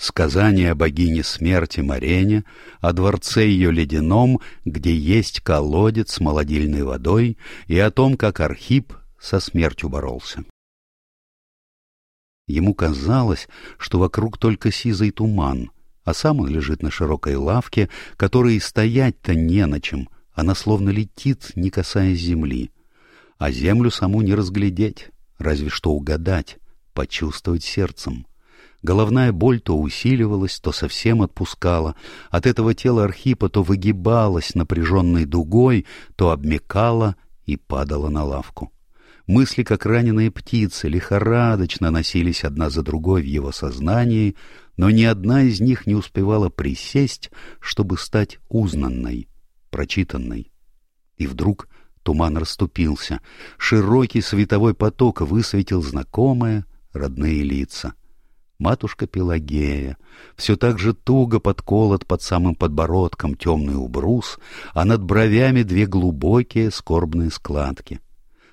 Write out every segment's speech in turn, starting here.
Сказание о богине смерти Марене, о дворце ее ледяном, где есть колодец с молодильной водой, и о том, как Архип со смертью боролся. Ему казалось, что вокруг только сизый туман, а сам он лежит на широкой лавке, которой стоять-то не на чем, она словно летит, не касаясь земли. А землю саму не разглядеть, разве что угадать, почувствовать сердцем. Головная боль то усиливалась, то совсем отпускала. От этого тело Архипа то выгибалось напряженной дугой, то обмекало и падало на лавку. Мысли, как раненые птицы, лихорадочно носились одна за другой в его сознании, но ни одна из них не успевала присесть, чтобы стать узнанной, прочитанной. И вдруг туман расступился, широкий световой поток высветил знакомые, родные лица матушка Пелагея, все так же туго подколот под самым подбородком темный убрус, а над бровями две глубокие скорбные складки.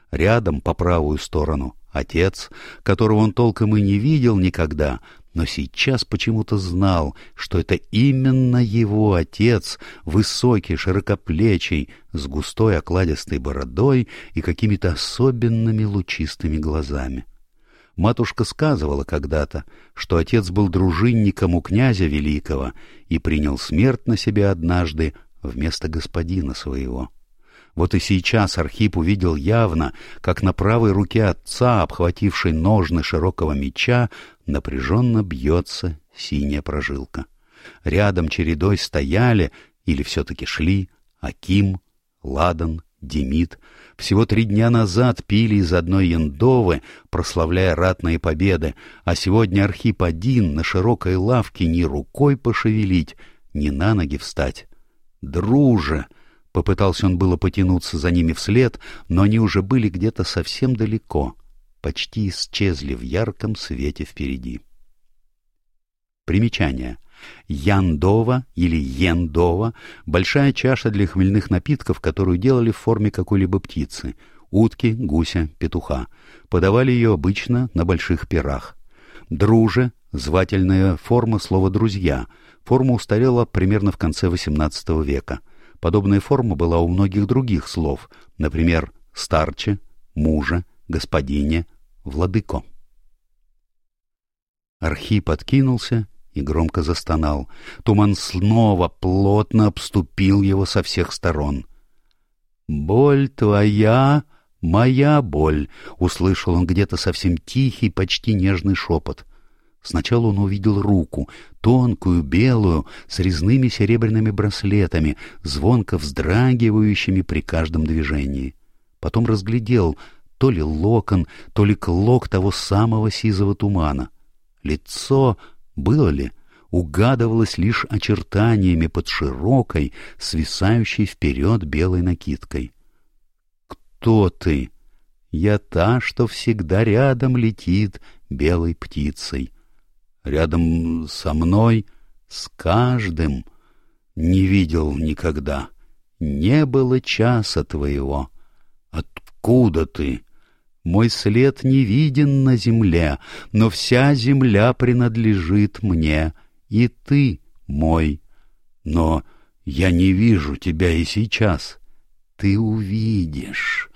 Рядом, по правую сторону, отец, которого он толком и не видел никогда, но сейчас почему-то знал, что это именно его отец, высокий, широкоплечий, с густой окладистой бородой и какими-то особенными лучистыми глазами. Матушка сказывала когда-то, что отец был дружинником у князя великого и принял смерть на себя однажды вместо господина своего. Вот и сейчас Архип увидел явно, как на правой руке отца, обхватившей ножны широкого меча, напряженно бьется синяя прожилка. Рядом чередой стояли, или все-таки шли, Аким, Ладан, Демид, всего три дня назад пили из одной яндовы, прославляя ратные победы, а сегодня Архип один на широкой лавке ни рукой пошевелить, ни на ноги встать. «Друже!» — попытался он было потянуться за ними вслед, но они уже были где-то совсем далеко, почти исчезли в ярком свете впереди. Примечание — Яндова или Ендова — большая чаша для хмельных напитков, которую делали в форме какой-либо птицы — утки, гуся, петуха. Подавали ее обычно на больших пирах. Друже — звательная форма слова «друзья». Форма устарела примерно в конце XVIII века. Подобная форма была у многих других слов, например, «старче», «мужа», «господине», «владыко». Архип откинулся и громко застонал. Туман снова плотно обступил его со всех сторон. «Боль твоя, моя боль!» — услышал он где-то совсем тихий, почти нежный шепот. Сначала он увидел руку, тонкую, белую, с резными серебряными браслетами, звонко вздрагивающими при каждом движении. Потом разглядел то ли локон, то ли клок того самого сизого тумана. Лицо было ли? Угадывалось лишь очертаниями под широкой, свисающей вперед белой накидкой. «Кто ты?» «Я та, что всегда рядом летит белой птицей. Рядом со мной, с каждым, не видел никогда. Не было часа твоего. Откуда ты?» Мой след не виден на земле, но вся земля принадлежит мне, и ты мой. Но я не вижу тебя и сейчас. Ты увидишь.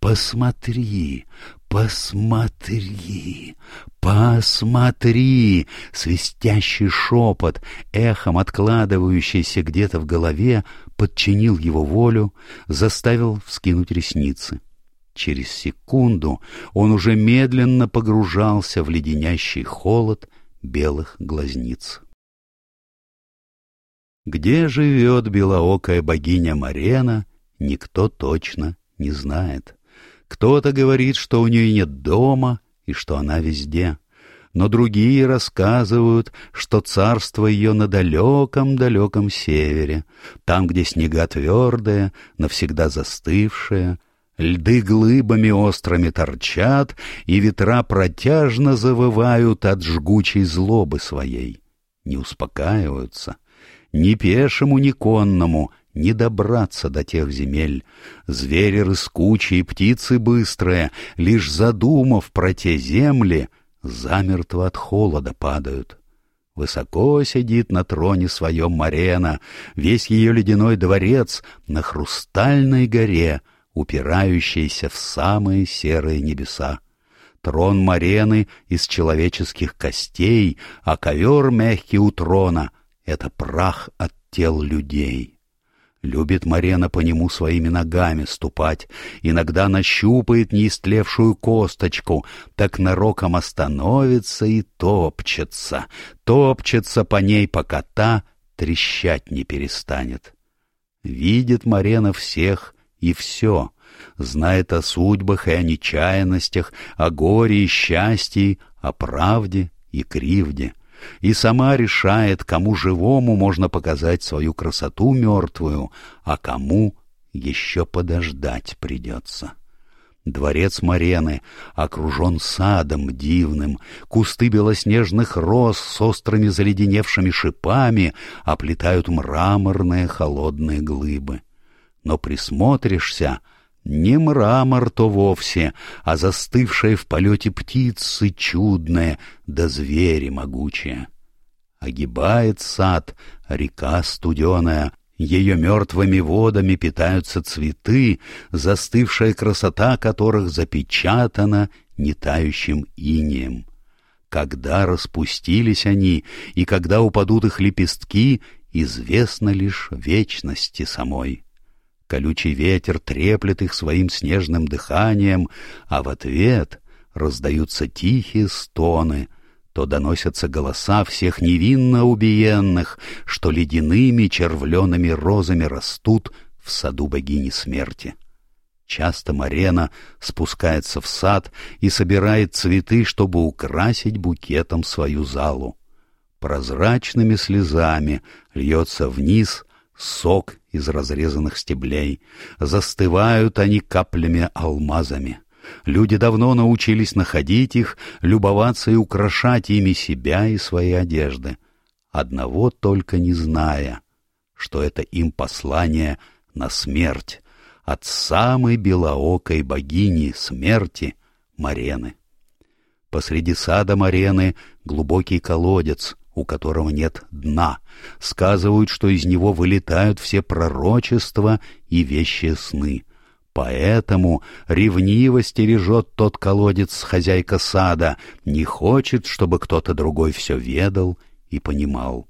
Посмотри, посмотри, посмотри. Свистящий шепот, эхом откладывающийся где-то в голове, подчинил его волю, заставил вскинуть ресницы. Через секунду он уже медленно погружался в леденящий холод белых глазниц. Где живет белоокая богиня Марена, никто точно не знает. Кто-то говорит, что у нее нет дома и что она везде. Но другие рассказывают, что царство ее на далеком-далеком севере, там, где снега твердые, навсегда застывшие, Льды глыбами острыми торчат, и ветра протяжно завывают от жгучей злобы своей. Не успокаиваются. Ни пешему, ни конному не добраться до тех земель. Звери рыскучие, птицы быстрые, лишь задумав про те земли, замертво от холода падают. Высоко сидит на троне своем Марена, весь ее ледяной дворец на хрустальной горе, упирающейся в самые серые небеса. Трон Марены из человеческих костей, а ковер мягкий у трона — это прах от тел людей. Любит Марена по нему своими ногами ступать, иногда нащупает неистлевшую косточку, так нароком остановится и топчется, топчется по ней, пока та трещать не перестанет. Видит Марена всех и все, знает о судьбах и о нечаянностях, о горе и счастье, о правде и кривде — и сама решает, кому живому можно показать свою красоту мертвую, а кому еще подождать придется. Дворец Марены окружен садом дивным, кусты белоснежных роз с острыми заледеневшими шипами оплетают мраморные холодные глыбы. Но присмотришься — не мрамор то вовсе, а застывшая в полете птицы чудная, да звери могучие. Огибает сад река студеная, ее мертвыми водами питаются цветы, застывшая красота которых запечатана нетающим инеем. Когда распустились они и когда упадут их лепестки, известно лишь вечности самой. Колючий ветер треплет их своим снежным дыханием, а в ответ раздаются тихие стоны, то доносятся голоса всех невинно убиенных, что ледяными червленными розами растут в саду богини смерти. Часто Марена спускается в сад и собирает цветы, чтобы украсить букетом свою залу. Прозрачными слезами льется вниз сок из разрезанных стеблей. Застывают они каплями-алмазами. Люди давно научились находить их, любоваться и украшать ими себя и свои одежды. Одного только не зная, что это им послание на смерть от самой белоокой богини смерти Марены. Посреди сада Марены глубокий колодец — у которого нет дна. Сказывают, что из него вылетают все пророчества и вещие сны. Поэтому ревниво стережет тот колодец хозяйка сада, не хочет, чтобы кто-то другой все ведал и понимал.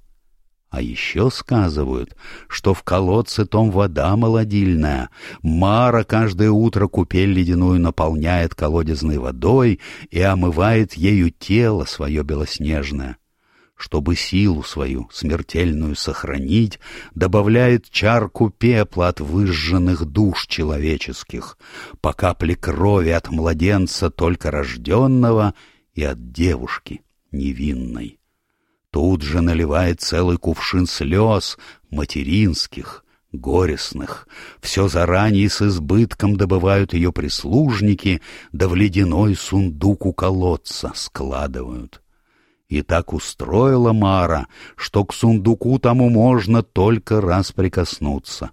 А еще сказывают, что в колодце том вода молодильная. Мара каждое утро купель ледяную наполняет колодезной водой и омывает ею тело свое белоснежное чтобы силу свою смертельную сохранить, добавляет чарку пепла от выжженных душ человеческих, по капле крови от младенца только рожденного и от девушки невинной. Тут же наливает целый кувшин слез материнских, горестных. Все заранее с избытком добывают ее прислужники, да в ледяной сундук у колодца складывают. И так устроила Мара, что к сундуку тому можно только раз прикоснуться.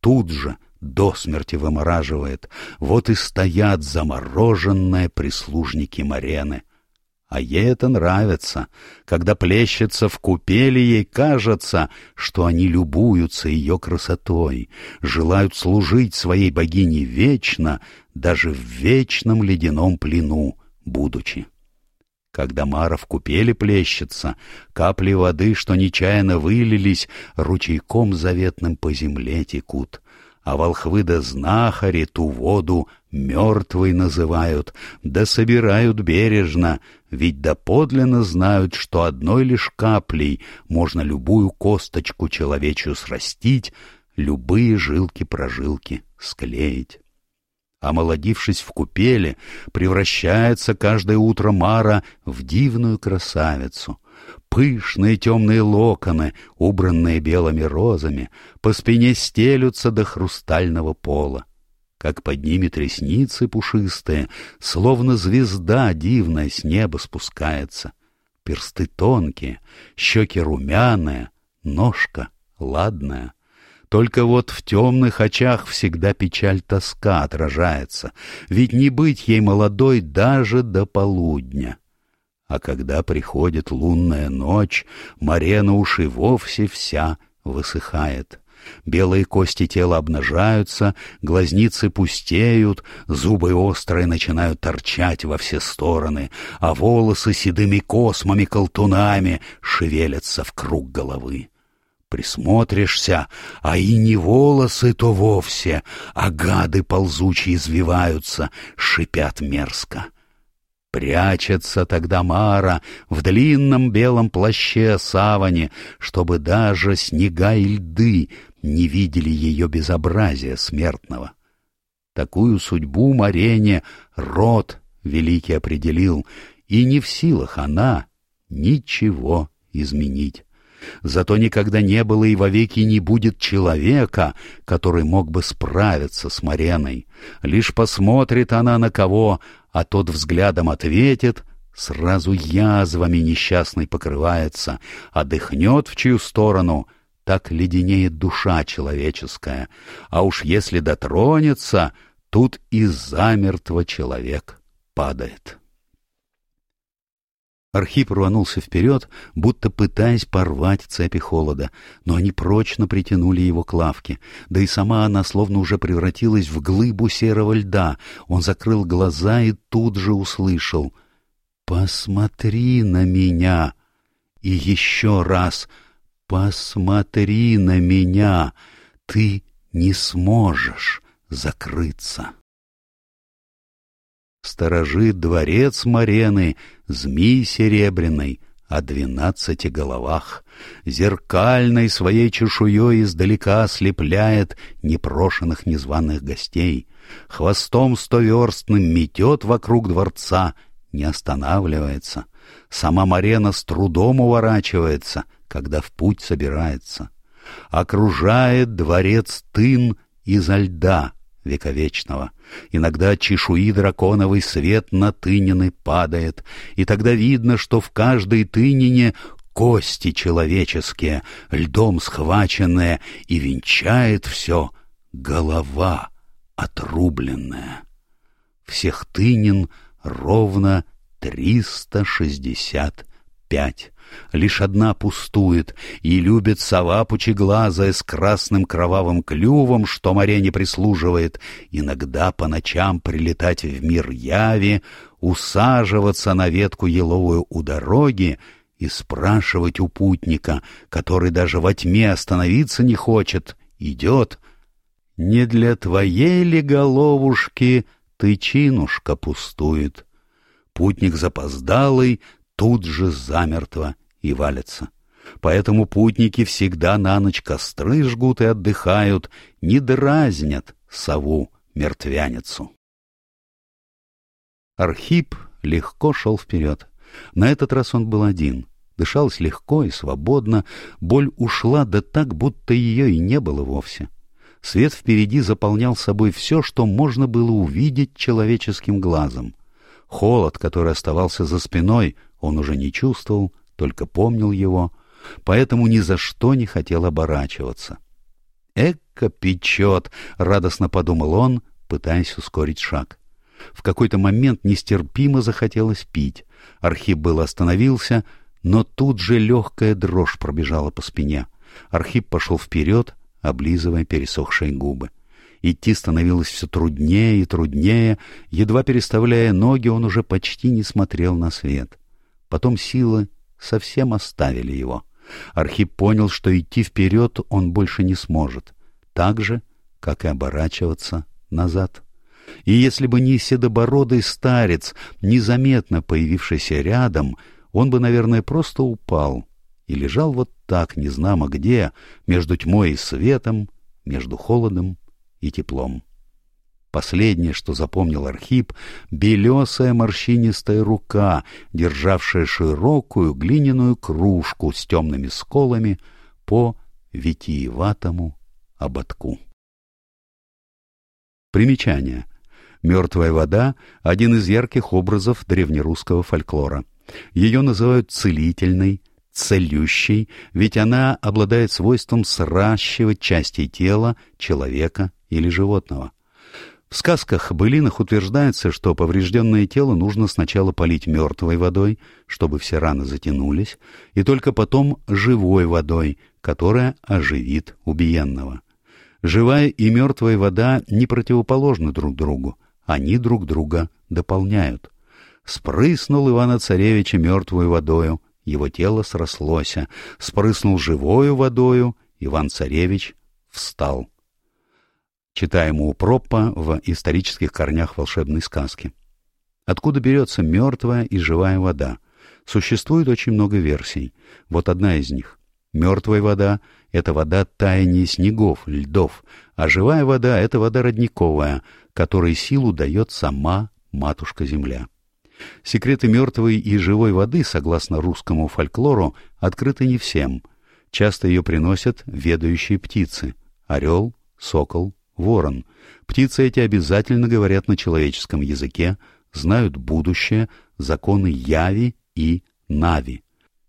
Тут же до смерти вымораживает, вот и стоят замороженные прислужники Марены. А ей это нравится, когда плещется в купели, ей кажется, что они любуются ее красотой, желают служить своей богине вечно, даже в вечном ледяном плену будучи. Когда Мара в купели плещется, капли воды, что нечаянно вылились, ручейком заветным по земле текут, а волхвы да знахари ту воду мертвой называют, да собирают бережно, ведь доподлинно знают, что одной лишь каплей можно любую косточку человечью срастить, любые жилки-прожилки склеить. Омолодившись в купеле, превращается каждое утро Мара в дивную красавицу. Пышные темные локоны, убранные белыми розами, по спине стелются до хрустального пола. Как поднимет ресницы пушистые, словно звезда дивная с неба спускается. Персты тонкие, щеки румяные, ножка ладная. Только вот в темных очах всегда печаль тоска отражается, ведь не быть ей молодой даже до полудня. А когда приходит лунная ночь, Марена уж и вовсе вся высыхает. Белые кости тела обнажаются, глазницы пустеют, зубы острые начинают торчать во все стороны, а волосы седыми космами-колтунами шевелятся в круг головы. Присмотришься, а и не волосы то вовсе, а гады ползучие извиваются, шипят мерзко. Прячется тогда Мара в длинном белом плаще савани, чтобы даже снега и льды не видели ее безобразия смертного. Такую судьбу Марене род великий определил, и не в силах она ничего изменить. Зато никогда не было и вовеки не будет человека, который мог бы справиться с Мареной. Лишь посмотрит она на кого, а тот взглядом ответит, сразу язвами несчастный покрывается, а дыхнет в чью сторону, так леденеет душа человеческая, а уж если дотронется, тут и замертво человек падает. Архип рванулся вперед, будто пытаясь порвать цепи холода, но они прочно притянули его к лавке, да и сама она словно уже превратилась в глыбу серого льда. Он закрыл глаза и тут же услышал «Посмотри на меня!» И еще раз «Посмотри на меня! Ты не сможешь закрыться!» Сторожит дворец Марены, змей серебряный, о двенадцати головах, зеркальной своей чешуей издалека ослепляет непрошенных незваных гостей, хвостом стоверстным метет вокруг дворца, не останавливается, сама Марена с трудом уворачивается, когда в путь собирается. Окружает дворец тын изо льда вековечного — Иногда чешуи драконовый свет на тынины падает, и тогда видно, что в каждой тынине кости человеческие, льдом схваченные, и венчает все голова отрубленная. Всех тынин ровно триста шестьдесят пять. Лишь одна пустует, и любит сова пучеглазая с красным кровавым клювом, что море не прислуживает, иногда по ночам прилетать в мир яви, усаживаться на ветку еловую у дороги и спрашивать у путника, который даже во тьме остановиться не хочет, идет, «Не для твоей ли головушки тычинушка пустует?» Путник запоздалый тут же замертво и валятся. Поэтому путники всегда на ночь костры жгут и отдыхают, не дразнят сову-мертвяницу. Архип легко шел вперед. На этот раз он был один. Дышалось легко и свободно, боль ушла, да так, будто ее и не было вовсе. Свет впереди заполнял собой все, что можно было увидеть человеческим глазом. Холод, который оставался за спиной, он уже не чувствовал, только помнил его, поэтому ни за что не хотел оборачиваться. «Эка печет!» — радостно подумал он, пытаясь ускорить шаг. В какой-то момент нестерпимо захотелось пить. Архип был остановился, но тут же легкая дрожь пробежала по спине. Архип пошел вперед, облизывая пересохшие губы. Идти становилось все труднее и труднее, едва переставляя ноги, он уже почти не смотрел на свет. Потом силы совсем оставили его. Архип понял, что идти вперед он больше не сможет, так же, как и оборачиваться назад. И если бы не седобородый старец, незаметно появившийся рядом, он бы, наверное, просто упал и лежал вот так, незнамо где, между тьмой и светом, между холодом и теплом. Последнее, что запомнил Архип, белесая морщинистая рука, державшая широкую глиняную кружку с темными сколами по витиеватому ободку. Примечание. Мертвая вода — один из ярких образов древнерусского фольклора. Ее называют целительной, целющей, ведь она обладает свойством сращивать части тела человека или животного. В сказках-былинах утверждается, что поврежденное тело нужно сначала полить мертвой водой, чтобы все раны затянулись, и только потом живой водой, которая оживит убиенного. Живая и мертвая вода не противоположны друг другу, они друг друга дополняют. Спрыснул Ивана-Царевича мертвую водою, его тело срослося, спрыснул живою водою, Иван-Царевич встал читаем у Проппа в исторических корнях волшебной сказки. Откуда берется мертвая и живая вода? Существует очень много версий. Вот одна из них. Мертвая вода — это вода таяния снегов, льдов, а живая вода — это вода родниковая, которой силу дает сама Матушка-Земля. Секреты мертвой и живой воды, согласно русскому фольклору, открыты не всем. Часто ее приносят ведающие птицы — орел, сокол, ворон. Птицы эти обязательно говорят на человеческом языке, знают будущее, законы Яви и Нави.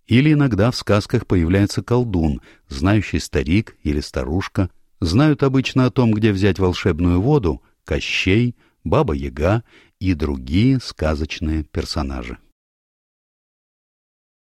Или иногда в сказках появляется колдун, знающий старик или старушка, знают обычно о том, где взять волшебную воду, Кощей, Баба-Яга и другие сказочные персонажи.